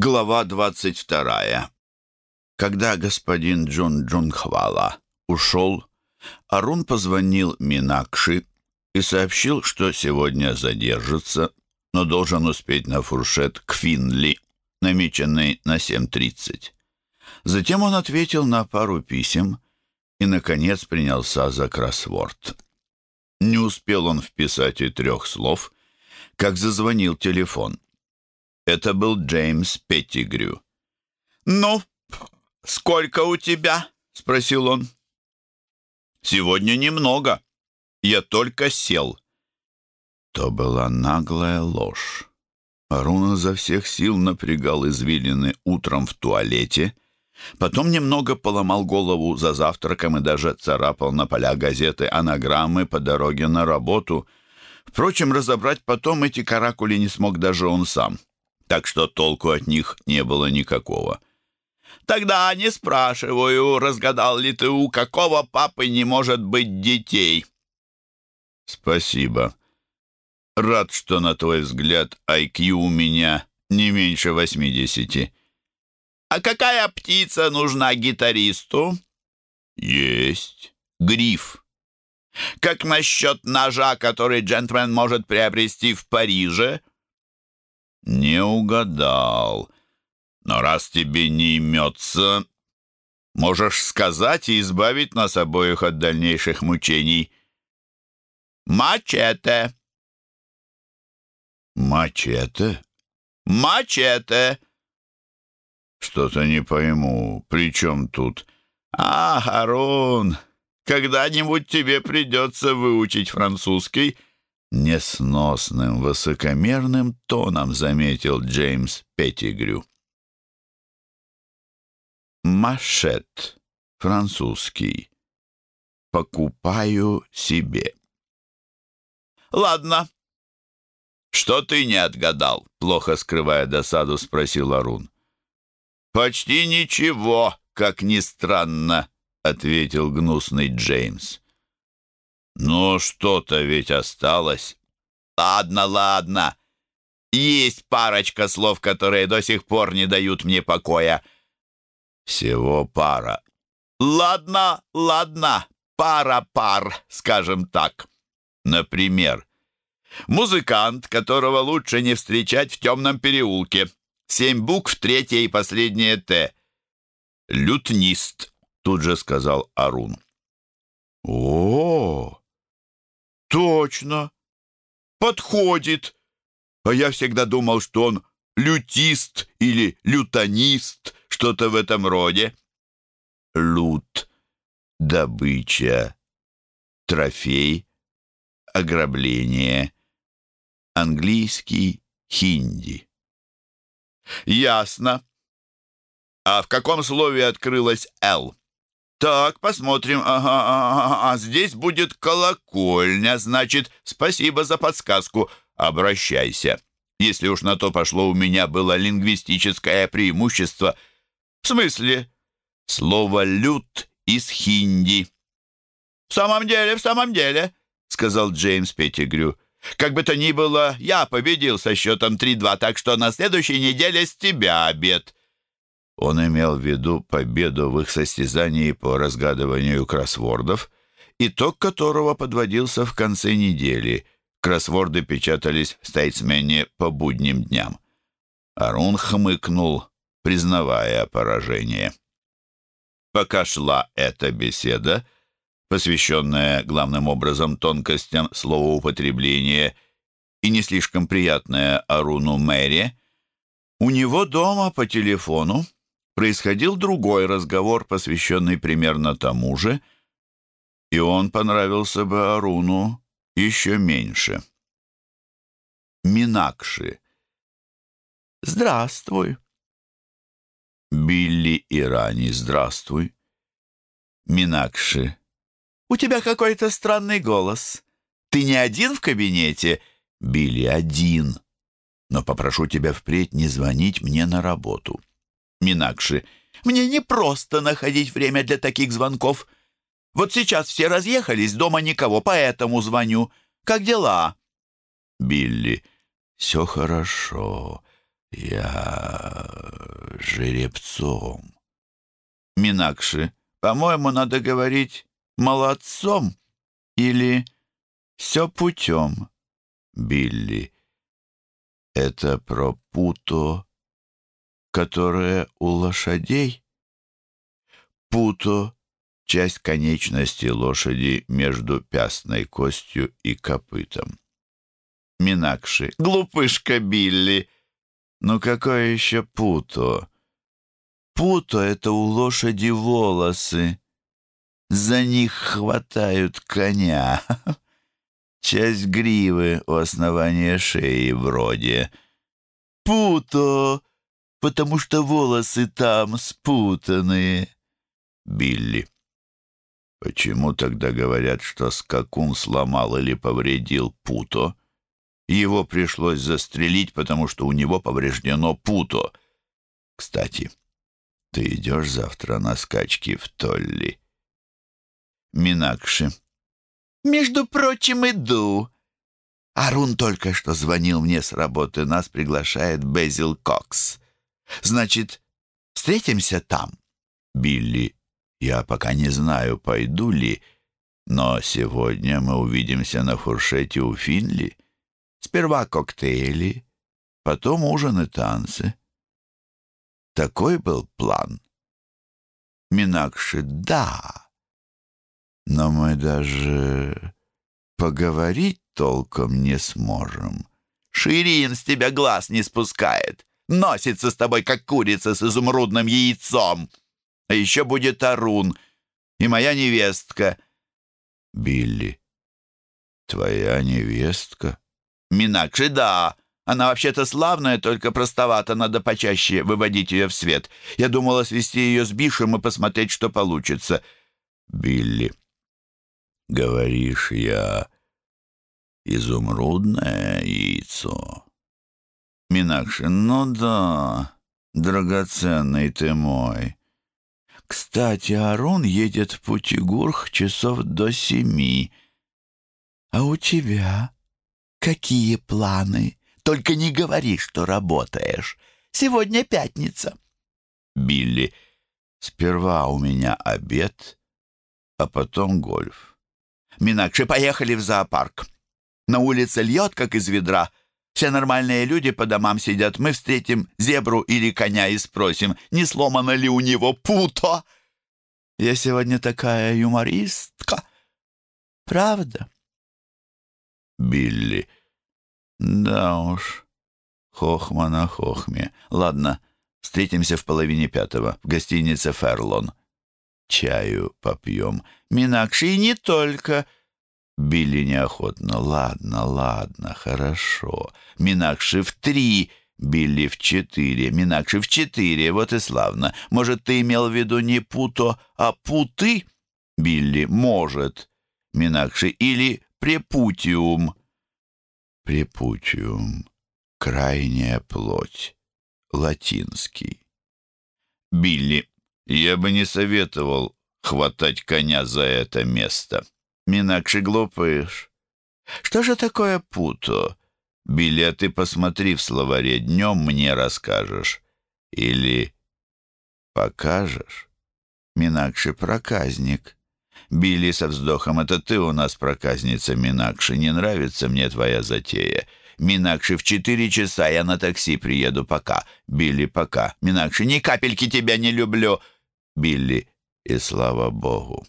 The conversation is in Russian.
Глава двадцать вторая. Когда господин Джун Джунхвала ушел, Арун позвонил Минакши и сообщил, что сегодня задержится, но должен успеть на фуршет к Финли, намеченный на 7.30. Затем он ответил на пару писем и, наконец, принялся за кроссворд. Не успел он вписать и трех слов, как зазвонил телефон. Это был Джеймс Петтигрю. «Ну, сколько у тебя?» — спросил он. «Сегодня немного. Я только сел». То была наглая ложь. Арун изо всех сил напрягал извилины утром в туалете, потом немного поломал голову за завтраком и даже царапал на поля газеты анаграммы по дороге на работу. Впрочем, разобрать потом эти каракули не смог даже он сам так что толку от них не было никакого. «Тогда не спрашиваю, разгадал ли ты, у какого папы не может быть детей?» «Спасибо. Рад, что, на твой взгляд, IQ у меня не меньше восьмидесяти». «А какая птица нужна гитаристу?» «Есть. Гриф». «Как насчет ножа, который джентльмен может приобрести в Париже?» «Не угадал. Но раз тебе не имется, можешь сказать и избавить нас обоих от дальнейших мучений». «Мачете». «Мачете?» «Мачете». «Что-то не пойму. При чем тут?» «А, Харун, когда-нибудь тебе придется выучить французский» несносным, высокомерным тоном заметил Джеймс Петтигрю. Машет, французский. Покупаю себе. Ладно. Что ты не отгадал? Плохо скрывая досаду, спросил Арун. Почти ничего, как ни странно, ответил гнусный Джеймс. «Ну, что-то ведь осталось». «Ладно, ладно. Есть парочка слов, которые до сих пор не дают мне покоя». «Всего пара». «Ладно, ладно. Пара-пар, скажем так. Например, музыкант, которого лучше не встречать в темном переулке. Семь букв, третье и последнее «Т». «Лютнист», — тут же сказал Арун. «О, «Точно! Подходит! А я всегда думал, что он лютист или лютонист, что-то в этом роде». Лут, добыча, трофей, ограбление, английский, хинди. «Ясно. А в каком слове открылась «Л»?» «Так, посмотрим. Ага, ага, а здесь будет колокольня, значит, спасибо за подсказку. Обращайся. Если уж на то пошло, у меня было лингвистическое преимущество. В смысле? Слово «лют» из хинди». «В самом деле, в самом деле», — сказал Джеймс Петтигрю. «Как бы то ни было, я победил со счетом 3-2, так что на следующей неделе с тебя обед». Он имел в виду победу в их состязании по разгадыванию кроссвордов, итог которого подводился в конце недели. Кроссворды печатались в «Стейтсмене» по будним дням. Арун хмыкнул, признавая поражение. Пока шла эта беседа, посвященная главным образом тонкостям словоупотребления и не слишком приятная Аруну Мэри, у него дома по телефону происходил другой разговор, посвященный примерно тому же, и он понравился бы Аруну еще меньше. Минакши. «Здравствуй». Билли и Рани, здравствуй. Минакши. «У тебя какой-то странный голос. Ты не один в кабинете?» «Билли, один. Но попрошу тебя впредь не звонить мне на работу». Минакши. «Мне не просто находить время для таких звонков. Вот сейчас все разъехались, дома никого, поэтому звоню. Как дела?» Билли. «Все хорошо. Я жеребцом. Минакши, по-моему, надо говорить «молодцом» или «все путем». Билли, это про путо, которое у лошадей? Путо — часть конечности лошади между пястной костью и копытом. Минакши. Глупышка Билли. Ну какое еще путо? Путо — это у лошади волосы. За них хватают коня. Часть гривы у основания шеи вроде. Путо, потому что волосы там спутанные. Билли. Почему тогда говорят, что скакун сломал или повредил путо? Его пришлось застрелить, потому что у него повреждено путо. Кстати, ты идешь завтра на скачки в Толли? Минакши. Между прочим, иду. Арун только что звонил мне с работы. Нас приглашает Безил Кокс. Значит, встретимся там? Билли, я пока не знаю, пойду ли, но сегодня мы увидимся на фуршете у Финли. Сперва коктейли, потом ужин и танцы. Такой был план. Минакши, да. Но мы даже поговорить толком не сможем. Ширин с тебя глаз не спускает. Носится с тобой, как курица с изумрудным яйцом. А еще будет Арун и моя невестка. Билли, твоя невестка? Минакши, да. Она вообще-то славная, только простовата, надо почаще выводить ее в свет. Я думала свести ее с Бишем и посмотреть, что получится. Билли, говоришь, я изумрудное яйцо? Минакши, ну да, драгоценный ты мой. Кстати, Арон едет в Путигурх часов до семи. А у тебя какие планы? Только не говори, что работаешь. Сегодня пятница. Билли, сперва у меня обед, а потом гольф. Минакши, поехали в зоопарк. На улице льет, как из ведра. Все нормальные люди по домам сидят. Мы встретим зебру или коня и спросим, не сломано ли у него путо. Я сегодня такая юмористка. Правда? Билли. Да уж. Хохма на хохме. Ладно, встретимся в половине пятого в гостинице «Ферлон». Чаю попьем. Минакши и не только. Билли неохотно. «Ладно, ладно, хорошо. Минакши в три, Билли в четыре, Минакши в четыре. Вот и славно. Может, ты имел в виду не путо, а путы?» Билли. «Может. Минакши. Или препутиум». «Препутиум. Крайняя плоть. Латинский». Билли. «Я бы не советовал хватать коня за это место». Минакши глупыш. Что же такое путо? Билеты посмотри в словаре, днем мне расскажешь. Или покажешь? Минакши проказник. Билли со вздохом, это ты у нас проказница, Минакши. Не нравится мне твоя затея. Минакши, в четыре часа я на такси приеду, пока. Билли, пока. Минакши, ни капельки тебя не люблю. Билли, и слава богу.